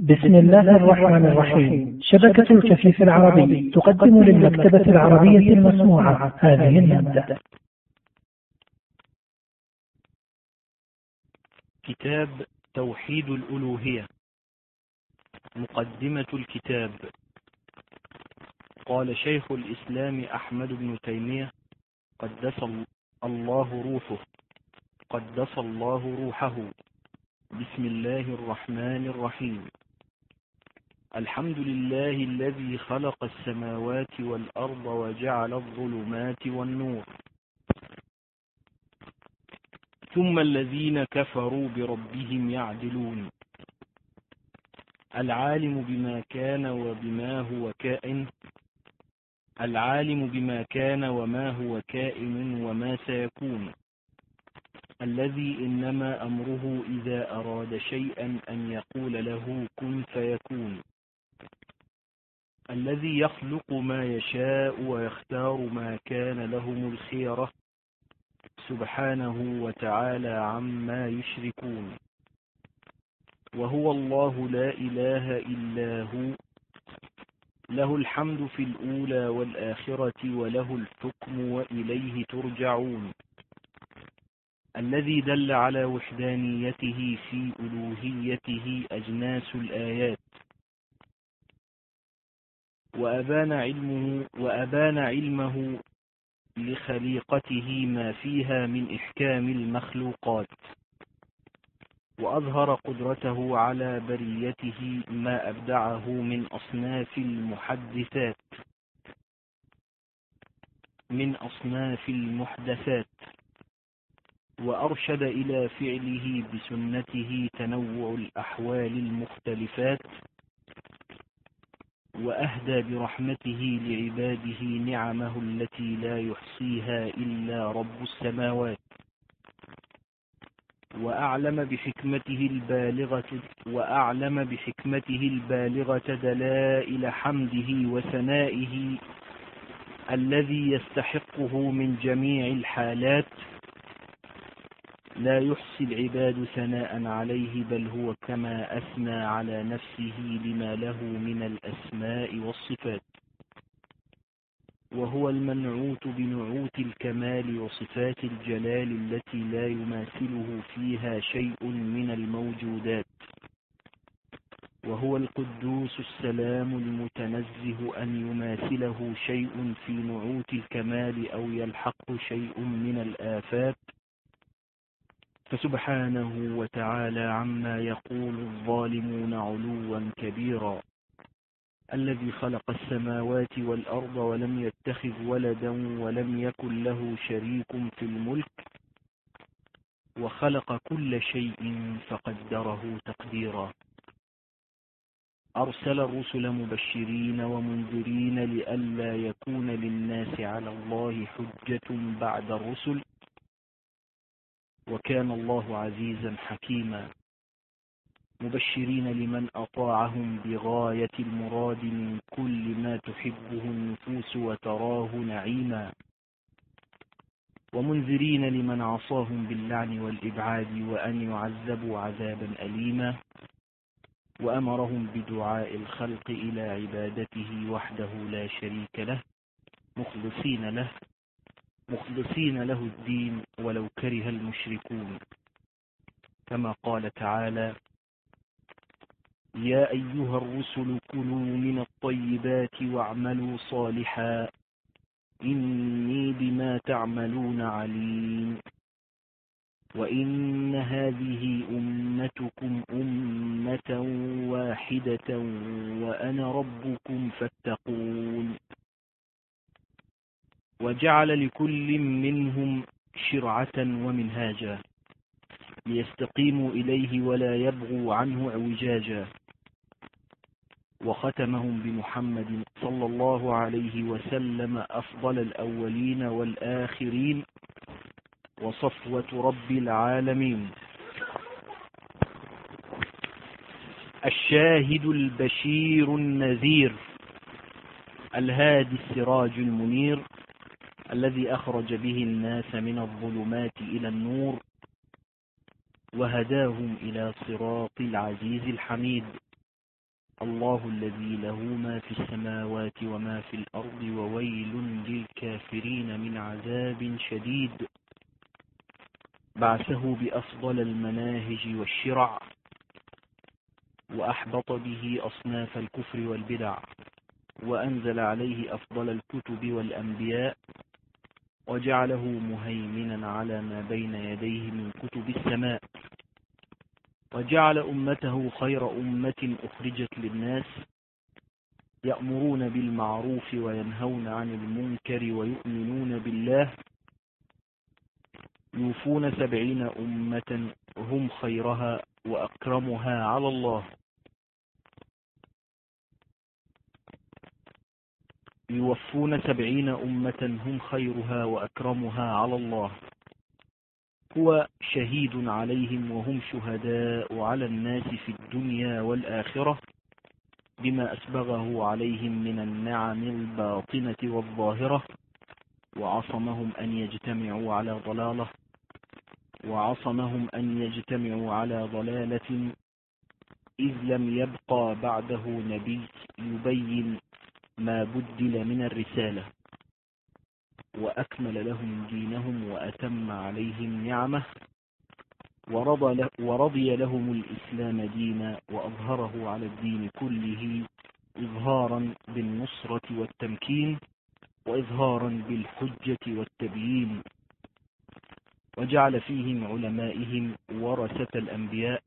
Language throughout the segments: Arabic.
بسم الله الرحمن الرحيم. شبكة الكفيف العربي تقدم للمكتبة العربية المسموعة. هذه المادة. كتاب توحيد الألوهية. مقدمة الكتاب. قال شيخ الإسلام أحمد بن تيمية قدس الله روحه. قدس الله روحه. بسم الله الرحمن الرحيم. الحمد لله الذي خلق السماوات والأرض وجعل الظلمات والنور. ثم الذين كفروا بربهم يعدلون. العالم بما كان وبما هو كائن. العالم بما كان وما هو كائن وما سيكون. الذي إنما أمره إذا أراد شيئا أن يقول له كن فيكون. الذي يخلق ما يشاء ويختار ما كان لهم الخيرة سبحانه وتعالى عما يشركون. وهو الله لا إله إلا هو. له الحمد في الأولى والآخرة وله الحكم وإليه ترجعون. الذي دل على وحدانيته في ألوهيته أجناس الآيات. وأبان علمه, وأبان علمه لخليقته ما فيها من إحكام المخلوقات. وأظهر قدرته على بريته ما أبدعه من أصناف المحدثات. من أصناف المحدثات. وأرشد إلى فعله بسنته تنوع الأحوال المختلفات. وأهدى برحمته لعباده نعمه التي لا يحصيها إلا رب السماوات. وأعلم بحكمته البالغة وأعلم بحكمته البالغة دلائل حمده وثنائه الذي يستحقه من جميع الحالات. لا يحصي العباد ثناء عليه بل هو كما أثنى على نفسه لما له من الأسماء والصفات. وهو المنعوت بنعوت الكمال وصفات الجلال التي لا يماثله فيها شيء من الموجودات. وهو القدوس السلام المتنزه أن يماثله شيء في نعوت الكمال أو يلحق شيء من الآفات. فسبحانه وتعالى عما يقول الظالمون علوا كبيرا. الذي خلق السماوات والأرض ولم يتخذ ولدا ولم يكن له شريك في الملك وخلق كل شيء فقدره تقديرا. أرسل الرسل مبشرين ومنذرين لئلا يكون للناس على الله حجة بعد الرسل وكان الله عزيزا حكيما. مبشرين لمن أطاعهم بغاية المراد من كل ما تحبه النفوس وتراه نعيما. ومنذرين لمن عصاهم باللعن والإبعاد وأن يعذبوا عذابا أليما. وأمرهم بدعاء الخلق إلى عبادته وحده لا شريك له مخلصين له. مخلصين له الدين ولو كره المشركون. كما قال تعالى يا أيها الرسل كلوا من الطيبات واعملوا صالحا إني بما تعملون عليم. وإن هذه أمتكم أمة واحدة وأنا ربكم فاتقون. وجعل لكل منهم شرعة ومنهاجا ليستقيموا إليه ولا يبغوا عنه اعوجاجا. وختمهم بمحمد صلى الله عليه وسلم أفضل الأولين والآخرين وصفوة رب العالمين. الشاهد البشير النذير الهادي السراج المنير الذي أخرج به الناس من الظلمات إلى النور وهداهم إلى صراط العزيز الحميد. الله الذي له ما في السماوات وما في الأرض وويل للكافرين من عذاب شديد. بعثه بأفضل المناهج والشرع وأحبط به أصناف الكفر والبدع وأنزل عليه أفضل الكتب والأنبياء. وجعله مهيمنا على ما بين يديه من كتب السماء. وجعل أمته خير أمة أخرجت للناس يأمرون بالمعروف وينهون عن المنكر ويؤمنون بالله. يوفون سبعين أمة هم خيرها وأكرمها على الله. يوفون سبعين أمة هم خيرها وأكرمها على الله. هو شهيد عليهم وهم شهداء على الناس في الدنيا والآخرة بما أسبغه عليهم من النعم الباطنة والظاهرة وعصمهم أن يجتمعوا على ضلالة وعصمهم أن يجتمعوا على ضلالة إذ لم يبقى بعده نبي يبين ما بدل من الرسالة وأكمل لهم دينهم وأتم عليهم نعمة ورضى, ورضي لهم الإسلام دينا وأظهره على الدين كله إظهارا بالنصرة والتمكين وإظهارا بالحجة والتبيين وجعل فيهم علمائهم ورثة الأنبياء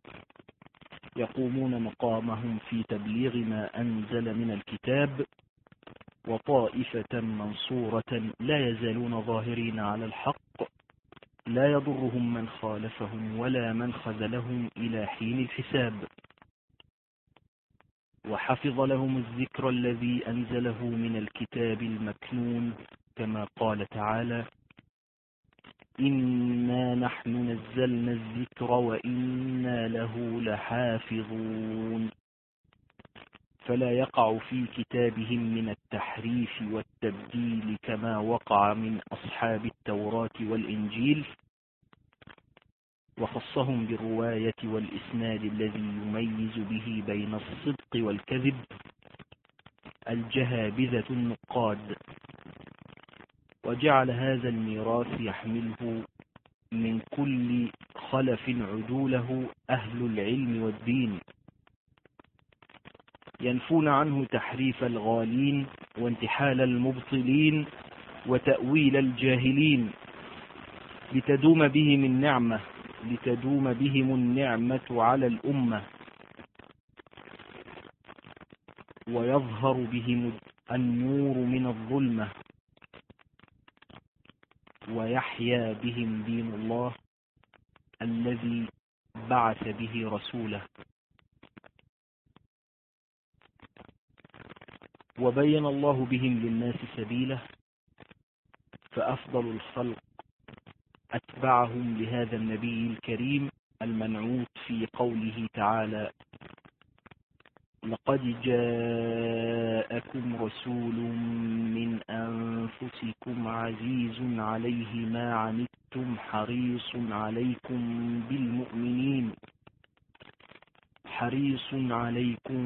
يقومون مقامهم في تبليغ ما أنزل من الكتاب وطائفة منصورة لا يزالون ظاهرين على الحق لا يضرهم من خالفهم ولا من خذلهم إلى حين الحساب. وحفظ لهم الذكر الذي أنزله من الكتاب المكنون كما قال تعالى إنا نحن نزلنا الذكر وإنا له لحافظون. فلا يقع في كتابهم من التحريف والتبديل كما وقع من أصحاب التوراة والإنجيل وخصهم بالرواية والإسناد الذي يميز به بين الصدق والكذب الجهابذة النقاد. وجعل هذا الميراث يحمله من كل خلف عدوله أهل العلم والدين. ينفون عنه تحريف الغالين وانتحال المبطلين وتأويل الجاهلين. لتدوم بهم النعمة لتدوم بهم النعمة على الأمة. ويظهر بهم النور من الظلمة. ويحيا بهم دين الله الذي بعث به رسوله. وبين الله بهم للناس سبيله فأفضل الخلق أتبعهم لهذا النبي الكريم المنعوت في قوله تعالى لقد جاءكم رسول من أنفسكم عزيز عليه ما عنتم حريص عليكم بالمؤمنين حريص عليكم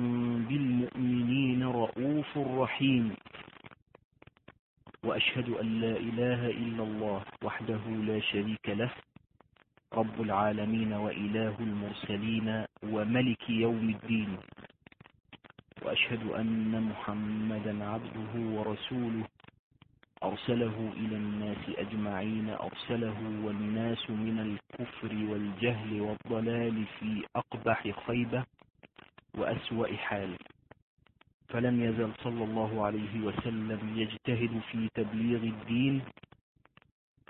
بالمؤمنين رؤوف رحيم. وأشهد أن لا إله إلا الله وحده لا شريك له رب العالمين وإله المرسلين وملك يوم الدين. وأشهد أن محمدا عبده ورسوله. أرسله إلى الناس أجمعين أرسله والناس من الكفر والجهل والضلال في أقبح خيبة وأسوأ حال. فلم يزل صلى الله عليه وسلم يجتهد في تبليغ الدين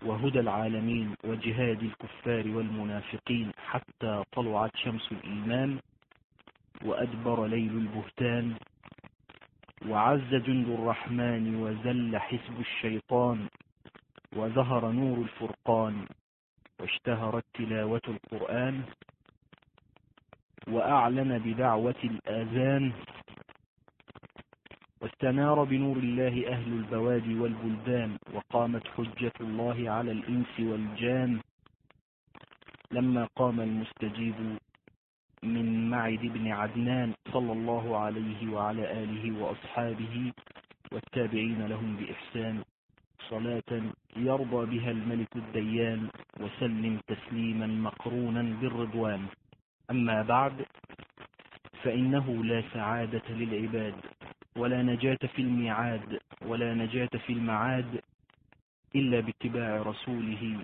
وهدى العالمين وجهاد الكفار والمنافقين حتى طلعت شمس الإيمان وأدبر ليل البهتان. وعز جند الرحمن وزل حسب الشيطان وظهر نور الفرقان واشتهرت تلاوة القرآن وأعلن بدعوة الآذان واستنار بنور الله أهل البوادي والبلدان وقامت حجة الله على الإنس والجان لما قام المستجيب من معد بن عدنان صلى الله عليه وعلى آله وأصحابه والتابعين لهم بإحسان صلاة يرضى بها الملك الديان وسلم تسليما مقرونا بالرضوان. أما بعد فإنه لا سعادة للعباد ولا نجاة في الميعاد ولا نجاة في المعاد إلا باتباع رسوله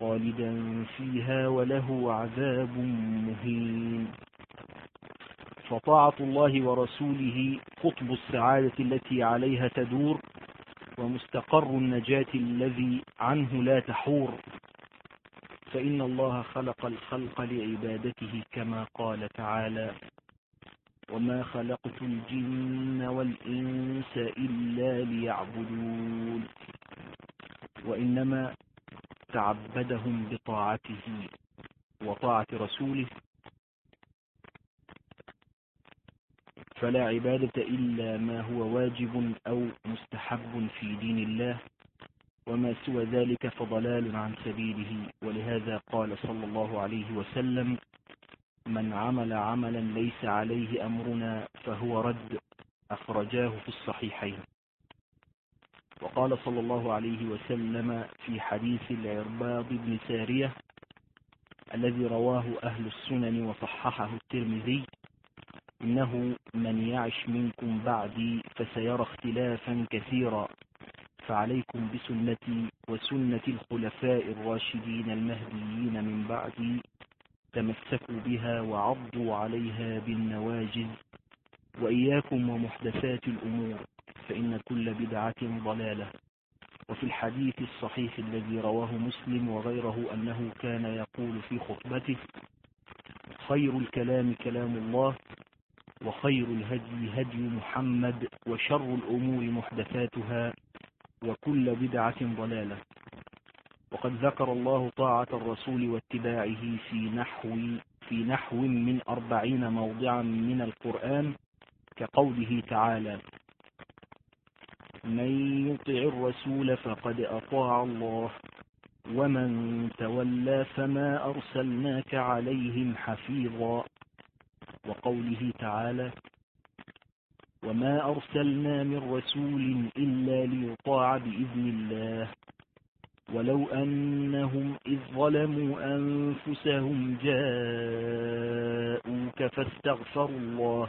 خالدا فيها وله عذاب مهين. فطاعة الله ورسوله قطب السعادة التي عليها تدور ومستقر النجاة الذي عنه لا تحور. فإن الله خلق الخلق لعبادته كما قال تعالى وما خلقت الجن والإنس إلا ليعبدون. وإنما تعبدهم بطاعته وطاعة رسوله. فلا عبادة إلا ما هو واجب أو مستحب في دين الله وما سوى ذلك فضلال عن سبيله. ولهذا قال صلى الله عليه وسلم من عمل عملا ليس عليه أمرنا فهو رد. أخرجاه في الصحيحين. وقال صلى الله عليه وسلم في حديث العرباض بن سارية الذي رواه أهل السنن وصححه الترمذي إنه من يعش منكم بعدي فسيرى اختلافا كثيرا فعليكم بسنتي وسنة الخلفاء الراشدين المهديين من بعدي تمسكوا بها وعضوا عليها بالنواجذ وإياكم ومحدثات الأمور. فإن كل بدعة ضلالة. وفي الحديث الصحيح الذي رواه مسلم وغيره أنه كان يقول في خطبته خير الكلام كلام الله وخير الهدي هدي محمد وشر الأمور محدثاتها وكل بدعة ضلالة. وقد ذكر الله طاعة الرسول واتباعه في نحو في نحو من أربعين موضعا من القرآن كقوله تعالى من يطع الرسول فقد أطاع الله ومن تولى فما أرسلناك عليهم حفيظا. وقوله تعالى وما أرسلنا من رسول إلا ليطاع بإذن الله. ولو أنهم إذ ظلموا أنفسهم جاءوك فاستغفروا الله.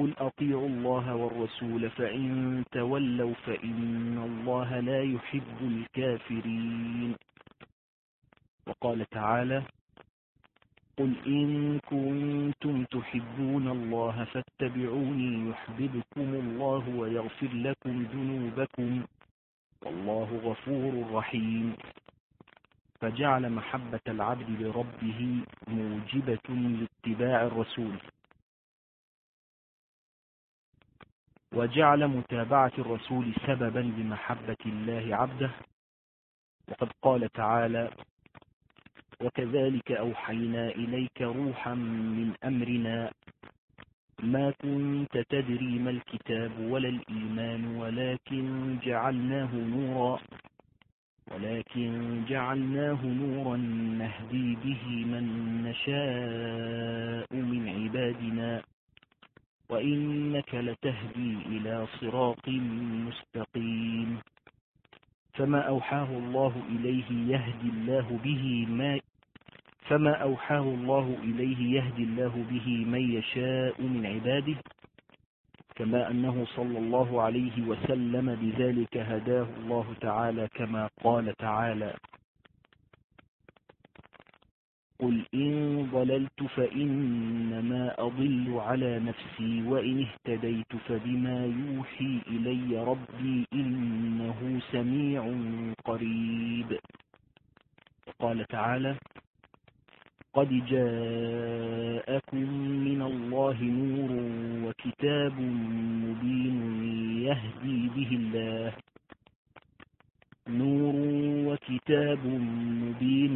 قل أطيعوا الله والرسول فإن تولوا فإن الله لا يحب الكافرين. وقال تعالى قل إن كنتم تحبون الله فاتبعوني يحببكم الله ويغفر لكم ذنوبكم والله غفور رحيم. فجعل محبة العبد لربه موجبة لاتباع الرسول. وجعل متابعة الرسول سببا لمحبة الله عبده. وقد قال تعالى وكذلك أوحينا إليك روحا من أمرنا. ما كنت تدري ما الكتاب ولا الإيمان ولكن جعلناه نورا. ولكن جعلناه نورا نهدي به من نشاء من عبادنا. وإنك لتهدي إلى صراط مستقيم. فما أوحاه الله إليه يهدي الله به ما فما أوحاه الله إليه يهدي الله به من يشاء من عباده كما أنه صلى الله عليه وسلم بذلك هداه الله تعالى كما قال تعالى. قل إن ضللت فإنما أضل على نفسي وإن اهتديت فبما يوحي إلي ربي إنه سميع قريب. قال تعالى قد جاءكم من الله نور وكتاب مبين يهدي به الله. نور وكتاب مبين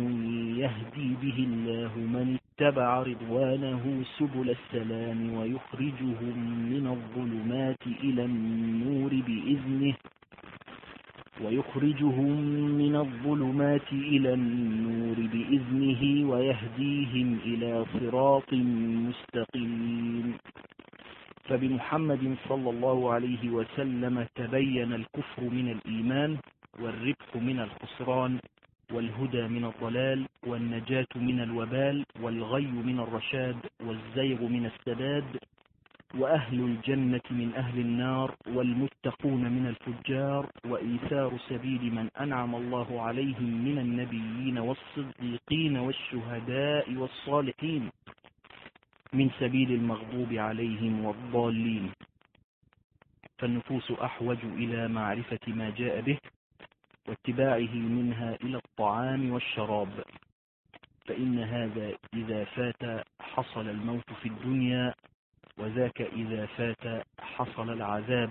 يهدي به الله من اتبع رضوانه سبل السلام ويخرجهم من الظلمات إلى النور بإذنه ويخرجهم من الظلمات إلى النور بإذنه ويهديهم إلى صراط مستقيم. فبمحمد صلى الله عليه وسلم تبين الكفر من الإيمان والربح من الخسران والهدى من الضلال والنجاة من الوبال والغي من الرشاد والزيغ من السداد وأهل الجنة من أهل النار والمتقون من الفجار وإيثار سبيل من أنعم الله عليهم من النبيين والصديقين والشهداء والصالحين من سبيل المغضوب عليهم والضالين. فالنفوس أحوج إلى معرفة ما جاء به. واتباعه منها إلى الطعام والشراب فإن هذا إذا فات حصل الموت في الدنيا وذاك إذا فات حصل العذاب.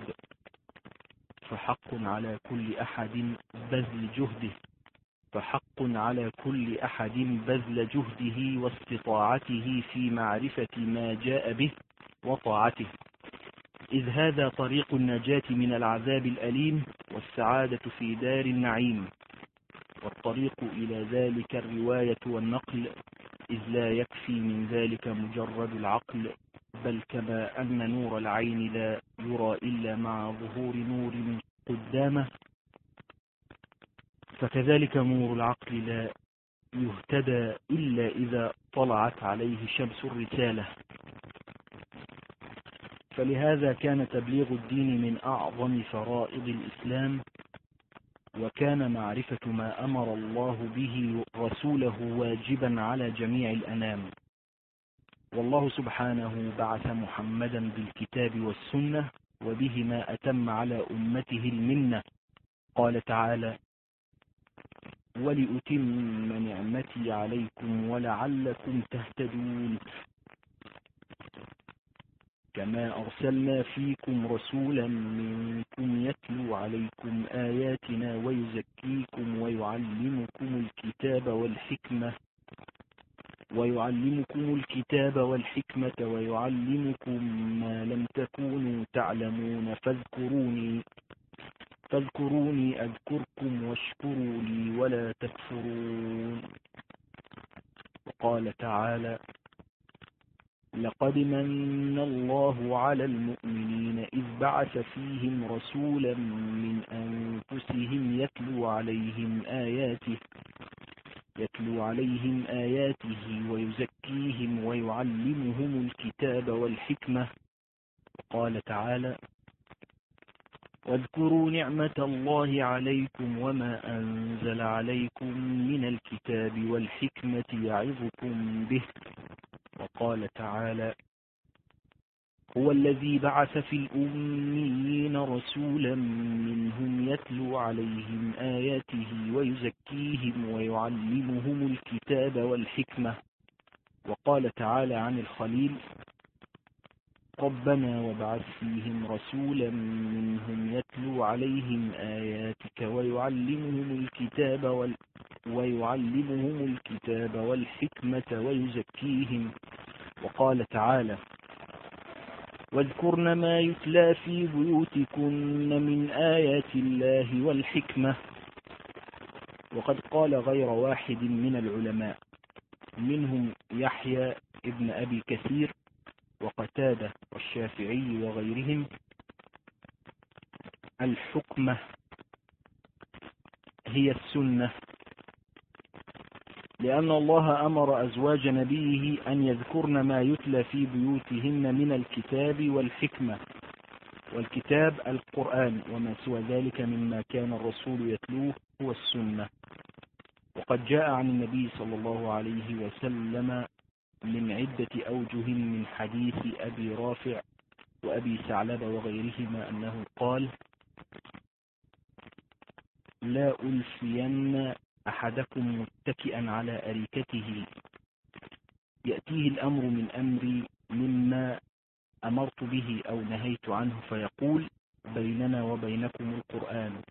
فحق على كل أحد بذل جهده فحق على كل أحد بذل جهده واستطاعته في معرفة ما جاء به وطاعته. إذ هذا طريق النجاة من العذاب الأليم والسعادة في دار النعيم. والطريق إلى ذلك الرواية والنقل إذ لا يكفي من ذلك مجرد العقل بل كما أن نور العين لا يرى إلا مع ظهور نور قدامه. فكذلك نور العقل لا يهتدى إلا إذا طلعت عليه شمس الرسالة. فلهذا كان تبليغ الدين من أعظم فرائض الإسلام وكان معرفة ما أمر الله به رسوله واجبا على جميع الأنام. والله سبحانه بعث محمدا بالكتاب والسنة وبهما أتم على أمته المنة. قال تعالى ولأتم نعمتي عليكم ولعلكم تهتدون كما أرسلنا فيكم رسولا منكم يتلو عليكم آياتنا ويزكيكم ويعلمكم الكتاب والحكمة ويعلمكم الكتاب والحكمة ويعلمكم ما لم تكونوا تعلمون فاذكروني فاذكروني أذكركم واشكروا لي ولا تكفرون وقال تعالى لقد من الله على المؤمنين إذ بعث فيهم رسولا من أنفسهم يتلو عليهم آياته يتلو عليهم آياته ويزكيهم ويعلمهم الكتاب والحكمة. وقال تعالى واذكروا نعمة الله عليكم وما أنزل عليكم من الكتاب والحكمة يعظكم به وقال تعالى هو بعث في الأميين رسولا منهم يتلو عليهم آياته ويزكيهم ويعلمهم الكتاب والحكمة. وقال تعالى عن الخليل ربنا وابعث فيهم رسولا منهم يتلو عليهم آياتك ويعلمهم الكتاب وال ويعلمهم الكتاب والحكمة ويزكيهم. وقال تعالى واذكرن ما يتلى في بيوتكن من آيات الله والحكمة. وقد قال غير واحد من العلماء منهم يحيى ابن أبي كثير وقتادة والشافعي وغيرهم. الحكمة هي السنة. لأن الله أمر أزواج نبيه أن يذكرن ما يتلى في بيوتهن من الكتاب والحكمة والكتاب القرآن وما سوى ذلك مما كان الرسول يتلوه هو السنة. وقد جاء عن النبي صلى الله عليه وسلم من عدة أوجه من حديث أبي رافع وأبي ثعلبة وغيرهما أنه قال لا ألفين أحدكم متكئا على أريكته. يأتيه الأمر من أمري مما أمرت به أو نهيت عنه فيقول بيننا وبينكم القرآن.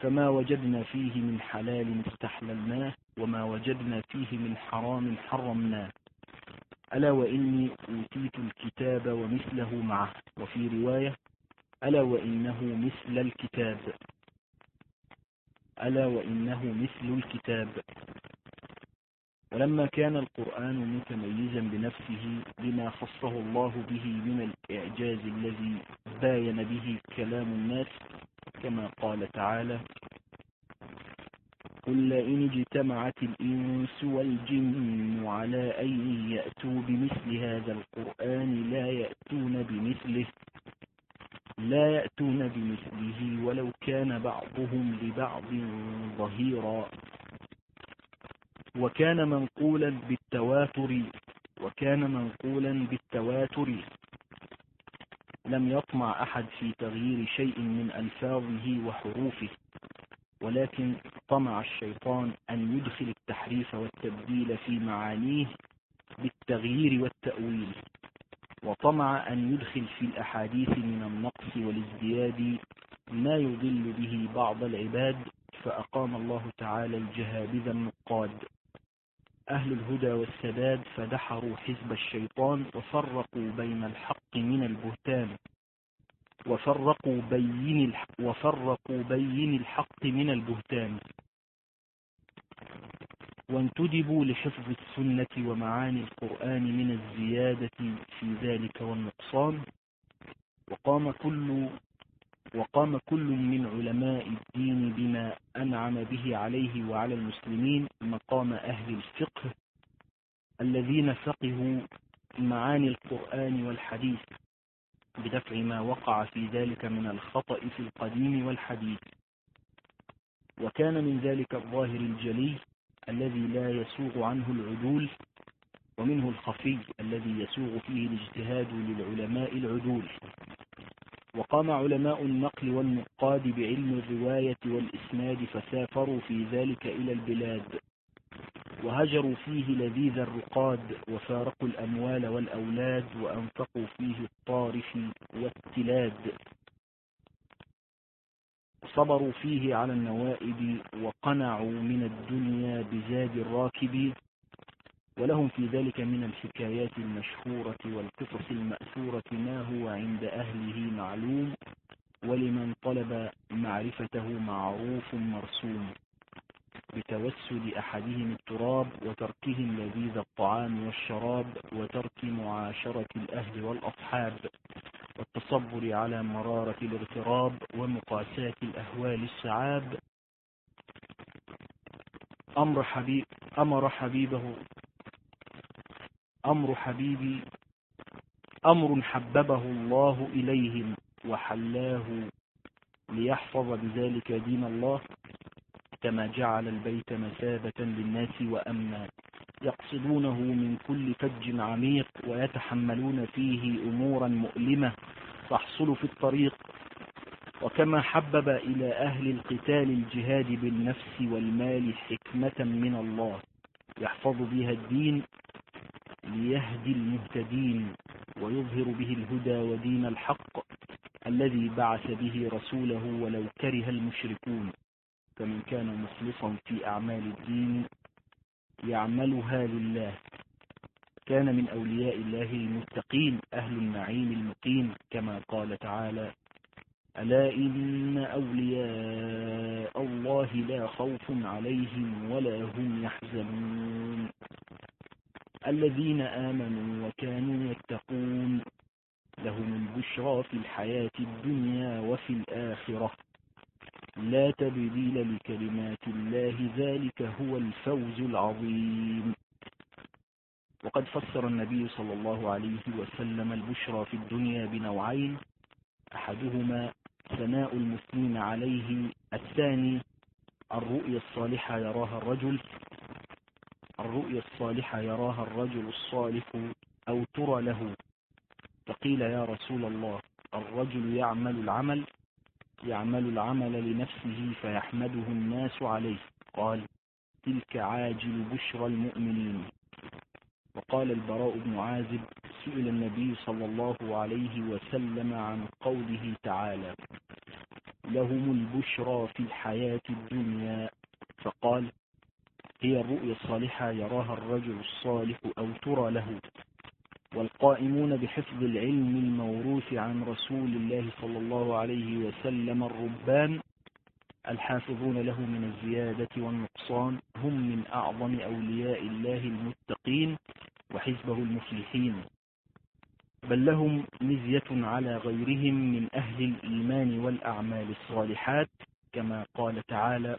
فما وجدنا فيه من حلال استحللناه وما وجدنا فيه من حرام حرمناه. ألا وإني أوتيت الكتاب ومثله معه. وفي رواية ألا وإنه مثل الكتاب. ألا وإنه مثل الكتاب. ولما كان القرآن متميزا بنفسه بما خصه الله به من الإعجاز الذي باين به كلام الناس كما قال تعالى قل إن اجتمعت الإنس والجن على أن يأتوا بمثل هذا القرآن لا يأتون بمثله لا يأتون بمثله ولو كان بعضهم لبعض ظهيرا. وكان منقولا بالتواتر وكان منقولا بالتواتر. لم يطمع أحد في تغيير شيء من ألفاظه وحروفه ولكن طمع الشيطان أن يدخل التحريف والتبديل في معانيه بالتغيير والتأويل. وطمع أن يدخل في الأحاديث من النقص والازدياد ما يضل به بعض العباد فأقام الله تعالى الجهابذ النقاد. أهل الهدى والسداد فدحروا حزب الشيطان وفرقوا بين الحق من البهتان. وفرقوا بين وفرقوا بين الحق من البهتان. وانتدبوا لحفظ السنة ومعاني القرآن من الزيادة في ذلك والنقصان. وقام كل وقام كل من علماء الدين بما أنعم به عليه وعلى المسلمين مقام أهل الفقه الذين فقهوا معاني القرآن والحديث بدفع ما وقع في ذلك من الخطأ في القديم والحديث. وكان من ذلك الظاهر الجلي الذي لا يسوغ عنه العدول ومنه الخفي الذي يسوغ فيه الاجتهاد للعلماء العدول. وقام علماء النقل والنقاد بعلم الرواية والإسناد فسافروا في ذلك إلى البلاد وهجروا فيه لذيذ الرقاد وفارقوا الأموال والأولاد وأنفقوا فيه الطارف والتلاد. صبروا فيه على النوائب وقنعوا من الدنيا بزاد الراكب ولهم في ذلك من الحكايات المشهورة والقصص المأثورة ما هو عند أهله معلوم ولمن طلب معرفته معروف مرسوم بتوسد أحدهم التراب وتركهم لذيذ الطعام والشراب وترك معاشرة الأهل والأصحاب والتصبر على مرارة الاغتراب ومقاساة الأهوال السعاب. أمر, حبيب أمر حبيبه أمر حبيبي أمر حببه الله إليهم وحلاه ليحفظ بذلك دين الله كما جعل البيت مثابة للناس وأمنا. يقصدونه من كل فج عميق ويتحملون فيه أمورا مؤلمة تحصل في الطريق. وكما حبب إلى أهل القتال الجهاد بالنفس والمال حكمة من الله يحفظ بها الدين ليهدي المهتدين ويظهر به الهدى ودين الحق الذي بعث به رسوله ولو كره المشركون. فمن كان مخلصا في أعمال الدين يعملها لله. كان من أولياء الله المتقين أهل النعيم المقيم كما قال تعالى ألا إن أولياء الله لا خوف عليهم ولا هم يحزنون. الذين آمنوا وكانوا يتقون. لهم البشرى في الحياة الدنيا وفي الآخرة. لا تبديل لكلمات الله ذلك هو الفوز العظيم. وقد فسر النبي صلى الله عليه وسلم البشرى في الدنيا بنوعين أحدهما ثناء المسلمين عليه الثاني الرؤيا الصالحة يراها الرجل الرؤيا الصالحة يراها الرجل الصالح أو ترى له. فقيل يا رسول الله الرجل يعمل العمل يعمل العمل لنفسه فيحمده الناس عليه. قال تلك عاجل بشرى المؤمنين. وقال البراء بن عازب سئل النبي صلى الله عليه وسلم عن قوله تعالى لهم البشرى في الحياة الدنيا. فقال هي الرؤيا الصالحة يراها الرجل الصالح أو ترى له. والقائمون بحفظ العلم الموروث عن رسول الله صلى الله عليه وسلم الربان الحافظون له من الزيادة والنقصان هم من أعظم أولياء الله المتقين وحزبه المفلحين بل لهم مزية على غيرهم من أهل الإيمان والأعمال الصالحات كما قال تعالى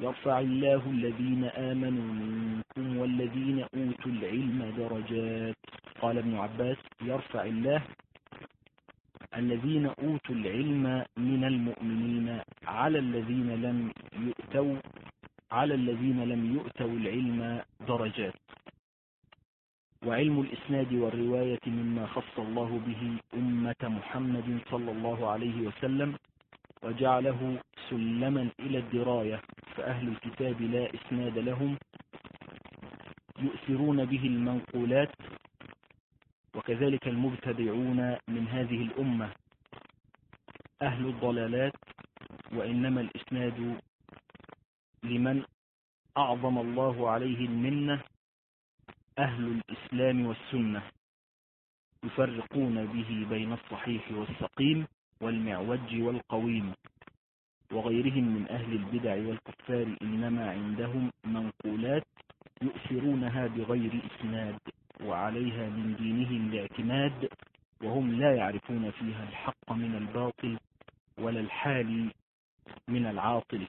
يرفع الله الذين آمنوا منكم والذين أوتوا العلم درجات. قال ابن عباس يرفع الله الذين أوتوا العلم من المؤمنين على الذين لم يؤتوا على الذين لم يؤتوا العلم درجات. وعلم الإسناد والرواية مما خص الله به أمة محمد صلى الله عليه وسلم وجعله سلما إلى الدراية فأهل الكتاب لا إسناد لهم يؤثرون به المنقولات وكذلك المبتدعون من هذه الأمة. أهل الضلالات وإنما الإسناد لمن أعظم الله عليه المنة أهل الإسلام والسنة يفرقون به بين الصحيح والسقيم والمعوج والقويم وغيرهم من أهل البدع والكفار إنما عندهم منقولات يؤثرونها بغير إسناد وعليها من دينهم الاعتماد وهم لا يعرفون فيها الحق من الباطل ولا الحال من العاطل.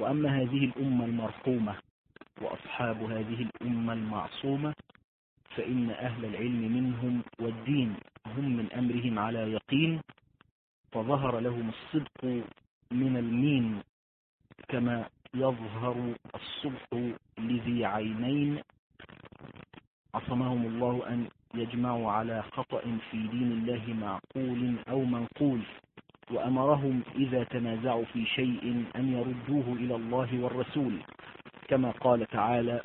وأما هذه الأمة المرحومة وأصحاب هذه الأمة المعصومة فإن أهل العلم منهم والدين هم من أمرهم على يقين فظهر لهم الصدق من المين كما يظهر الصبح لذي عينين. عصمهم الله أن يجمعوا على خطأ في دين الله معقول أو منقول. وأمرهم إذا تنازعوا في شيء أن يردوه إلى الله والرسول كما قال تعالى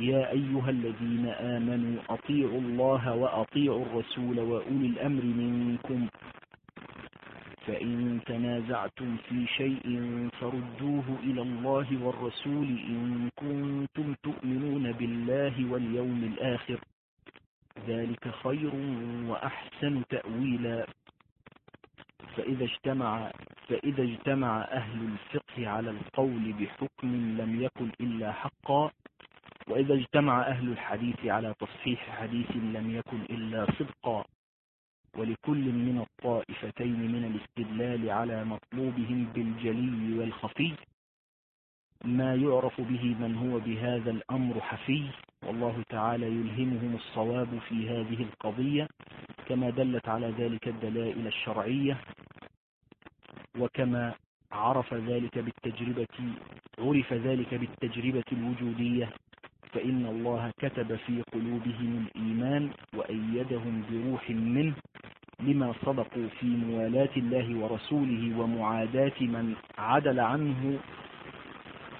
يا أيها الذين آمنوا أطيعوا الله وأطيعوا الرسول وأولي الأمر منكم. فإن تنازعتم في شيء فردوه إلى الله والرسول إن كنتم تؤمنون بالله واليوم الآخر. ذلك خير وأحسن تأويلا. فإذا اجتمع, فإذا اجتمع أهل الفقه على القول بحكم لم يكن إلا حقا وإذا اجتمع أهل الحديث على تصحيح حديث لم يكن إلا صدقا ولكل من الطائفتين من الاستدلال على مطلوبهم بالجلي والخفي. ما يعرف به من هو بهذا الأمر حفي. والله تعالى يلهمهم الصواب في هذه القضية كما دلت على ذلك الدلائل الشرعية وكما عرف ذلك بالتجربة عرف ذلك بالتجربة الوجودية. فإن الله كتب في قلوبهم الإيمان وأيدهم بروح منه لما صدقوا في موالاة الله ورسوله ومعاداة من عدل عنه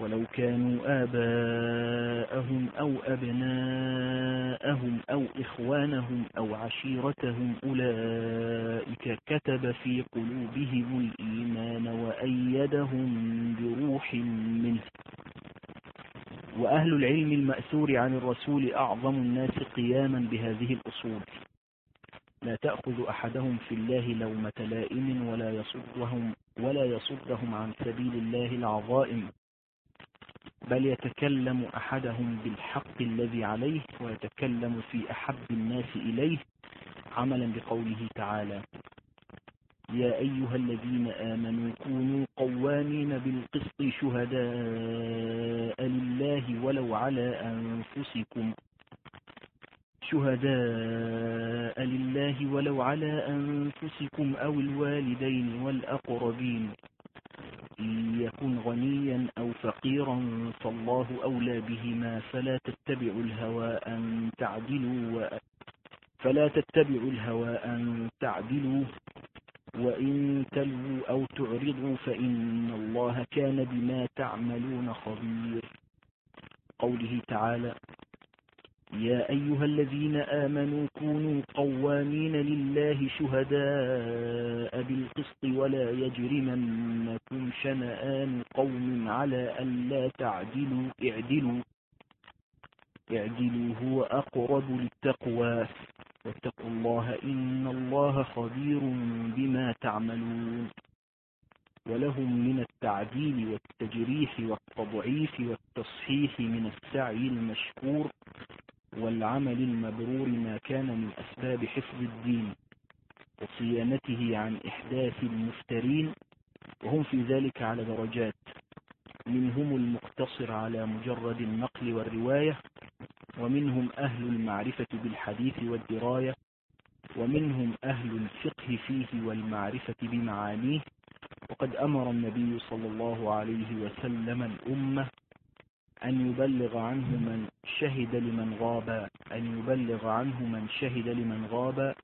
ولو كانوا آباءهم أو أبناءهم أو إخوانهم أو عشيرتهم أولئك كتب في قلوبهم الإيمان وأيدهم بروح منه. وأهل العلم المأثور عن الرسول أعظم الناس قياما بهذه الأصول. لا تأخذ أحدهم في الله لومة لائم ولا يصدهم, ولا يصدهم عن سبيل الله العظائم. بل يتكلم أحدهم بالحق الذي عليه ويتكلم في أحب الناس إليه عملا بقوله تعالى يا أيها الذين آمنوا كونوا قوامين بالقسط شهداء لله ولو على أنفسكم. شهداء لله ولو على أنفسكم أو الوالدين والأقربين. يكن غنيا أو فقيرا فالله أولى بهما فلا تتبعوا الهوى أن تعدلوا فلا تتبعوا الهوى أن تعدلوا وإن تلووا أو تعرضوا فإن الله كان بما تعملون خبير. قوله تعالى يا أيها الذين آمنوا كونوا قوامين لله شهداء بالقسط ولا يجرمنكم شنآن قوم على أن لا تعدلوا اعدلوا اعدلوا هو أقرب للتقوى واتقوا الله إن الله خبير بما تعملون ولهم من التعديل والتجريح والتضعيف والتصحيح من السعي المشكور والعمل المبرور ما كان من أسباب حفظ الدين وصيانته عن إحداث المفترين وهم في ذلك على درجات. منهم المقتصر على مجرد النقل والرواية ومنهم أهل المعرفة بالحديث والدراية ومنهم أهل الفقه فيه والمعرفة بمعانيه. وقد أمر النبي صلى الله عليه وسلم الأمة أن يبلغ عنه من شهد لمن غاب أن يبلغ عنه من شهد لمن غاب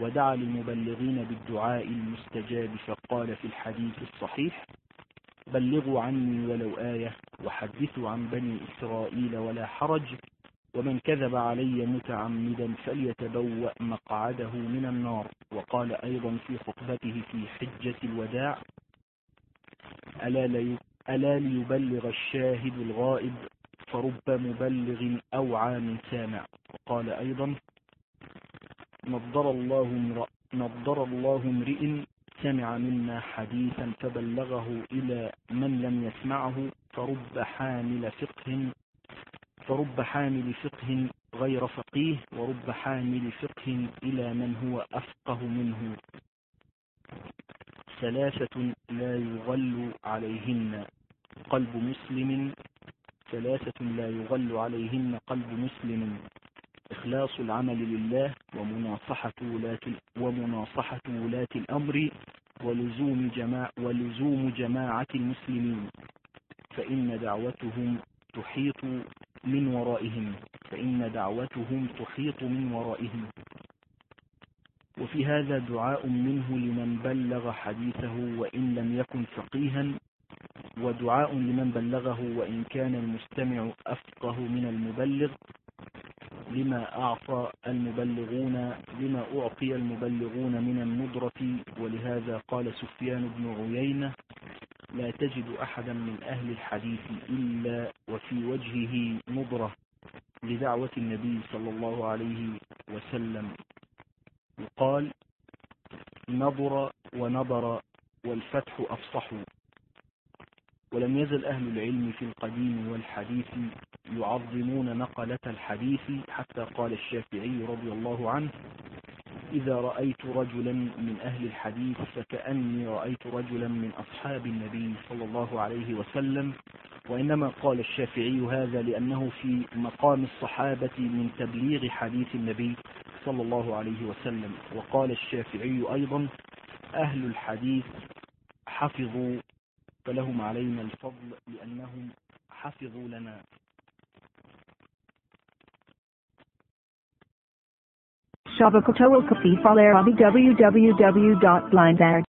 ودعا للمبلغين بالدعاء المستجاب فقال في الحديث الصحيح بلغوا عني ولو آية وحدثوا عن بني إسرائيل ولا حرج ومن كذب علي متعمدا فليتبوأ مقعده من النار. وقال أيضا في خطبته في حجة الوداع ألا, ألا ليبلغ الشاهد الغائب فرب مبلغ أوعى من سامع. وقال أيضا نضر الله, نضر الله امرئ سمع منا حديثا فبلغه إلى من لم يسمعه فرب حامل فقه فرب حامل فقه غير فقيه ورب حامل فقه إلى من هو أفقه منه. ثلاثة لا يغل عليهن. قلب مسلم. ثلاثة لا يغل عليهن قلب مسلم. إخلاص العمل لله ومناصحة ولاة, ومناصحة ولاة الأمر ولزوم, جماع ولزوم جماعة المسلمين. فإن دعوتهم تحيط من ورائهم. فإن دعوتهم تحيط من ورائهم. وفي هذا دعاء منه لمن بلغ حديثه وإن لم يكن فقيها ودعاء لمن بلغه وإن كان المستمع أفقه من المبلغ لما أعطى المبلغون لما أعطي المبلغون من الندرة ولهذا قال سفيان بن عيينة لا تجد أحدا من أهل الحديث إلا وفي وجهه نضرة لدعوة النبي صلى الله عليه وسلم. يقال نظر ونظر والفتح أفصح. ولم يزل أهل العلم في القديم والحديث يعظمون نقلة الحديث حتى قال الشافعي رضي الله عنه إذا رأيت رجلا من أهل الحديث فكأني رأيت رجلا من أصحاب النبي صلى الله عليه وسلم. وإنما قال الشافعي هذا لأنه في مقام الصحابة من تبليغ حديث النبي صلى الله عليه وسلم. وقال الشافعي أيضا أهل الحديث حفظوا فلهم علينا الفضل لأنهم حفظوا لنا. Shabakotowal Kafi Faler www.blindarg